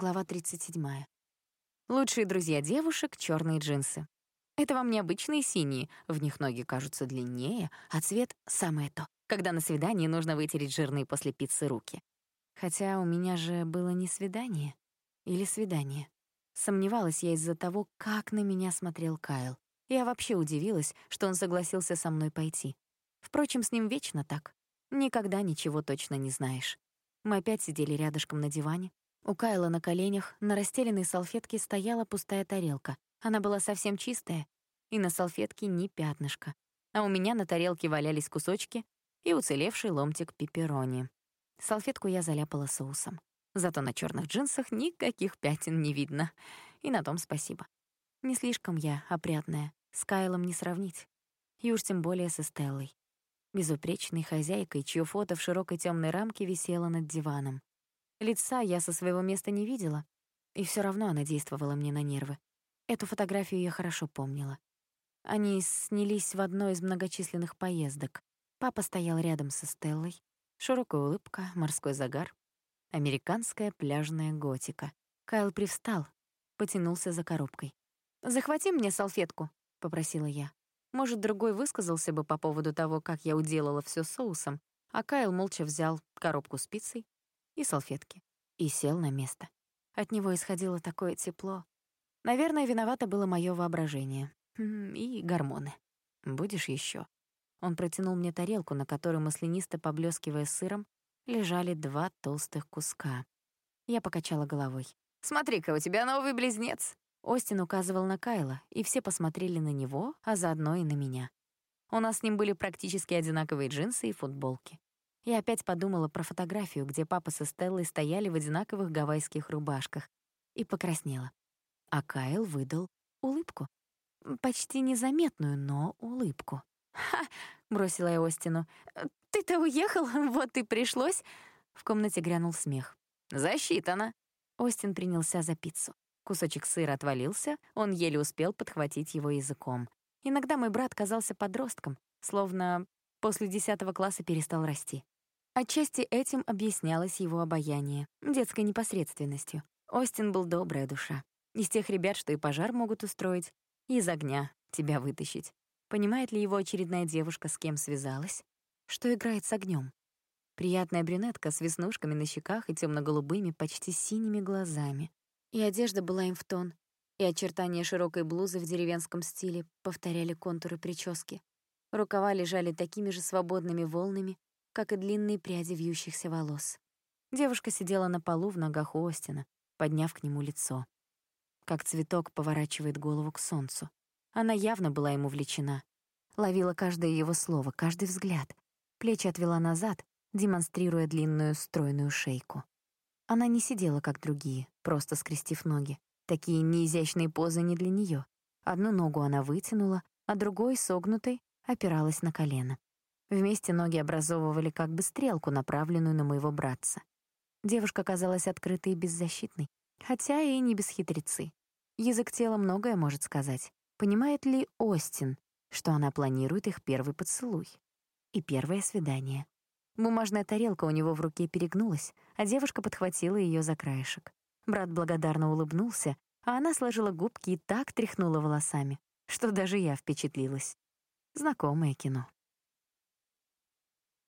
Глава 37. Лучшие друзья девушек — черные джинсы. Это вам не обычные синие, в них ноги кажутся длиннее, а цвет — самое то, когда на свидании нужно вытереть жирные после пиццы руки. Хотя у меня же было не свидание. Или свидание. Сомневалась я из-за того, как на меня смотрел Кайл. Я вообще удивилась, что он согласился со мной пойти. Впрочем, с ним вечно так. Никогда ничего точно не знаешь. Мы опять сидели рядышком на диване, у Кайла на коленях на расстеленной салфетке стояла пустая тарелка. Она была совсем чистая, и на салфетке ни пятнышка. А у меня на тарелке валялись кусочки и уцелевший ломтик пепперони. Салфетку я заляпала соусом. Зато на черных джинсах никаких пятен не видно. И на том спасибо. Не слишком я опрятная, с Кайлом не сравнить. И уж тем более со Стеллой. Безупречной хозяйкой, чье фото в широкой темной рамке висело над диваном. Лица я со своего места не видела, и все равно она действовала мне на нервы. Эту фотографию я хорошо помнила. Они снялись в одной из многочисленных поездок. Папа стоял рядом со Стеллой. Широкая улыбка, морской загар. Американская пляжная готика. Кайл привстал, потянулся за коробкой. «Захвати мне салфетку», — попросила я. Может, другой высказался бы по поводу того, как я уделала все соусом, а Кайл молча взял коробку с пиццей, и салфетки, и сел на место. От него исходило такое тепло. Наверное, виновато было мое воображение. И гормоны. «Будешь еще? Он протянул мне тарелку, на которой, маслянисто поблескивая сыром, лежали два толстых куска. Я покачала головой. «Смотри-ка, у тебя новый близнец!» Остин указывал на Кайла, и все посмотрели на него, а заодно и на меня. У нас с ним были практически одинаковые джинсы и футболки. Я опять подумала про фотографию, где папа со Стеллой стояли в одинаковых гавайских рубашках, и покраснела. А Кайл выдал улыбку. Почти незаметную, но улыбку. «Ха!» — бросила я Остину. «Ты-то уехал, вот и пришлось!» В комнате грянул смех. «Засчитано!» Остин принялся за пиццу. Кусочек сыра отвалился, он еле успел подхватить его языком. Иногда мой брат казался подростком, словно после десятого класса перестал расти. Отчасти этим объяснялось его обаяние, детской непосредственностью. Остин был добрая душа. Из тех ребят, что и пожар могут устроить, и из огня тебя вытащить. Понимает ли его очередная девушка, с кем связалась? Что играет с огнем? Приятная брюнетка с веснушками на щеках и темно-голубыми, почти синими глазами. И одежда была им в тон, и очертания широкой блузы в деревенском стиле повторяли контуры прически. Рукава лежали такими же свободными волнами, как и длинные пряди вьющихся волос. Девушка сидела на полу в ногах у Остина, подняв к нему лицо. Как цветок поворачивает голову к солнцу. Она явно была ему влечена. Ловила каждое его слово, каждый взгляд. Плечи отвела назад, демонстрируя длинную стройную шейку. Она не сидела, как другие, просто скрестив ноги. Такие неизящные позы не для нее. Одну ногу она вытянула, а другой, согнутой, опиралась на колено. Вместе ноги образовывали как бы стрелку, направленную на моего братца. Девушка казалась открытой и беззащитной, хотя и не без хитрецы. Язык тела многое может сказать. Понимает ли Остин, что она планирует их первый поцелуй? И первое свидание. Бумажная тарелка у него в руке перегнулась, а девушка подхватила ее за краешек. Брат благодарно улыбнулся, а она сложила губки и так тряхнула волосами, что даже я впечатлилась. Знакомое кино.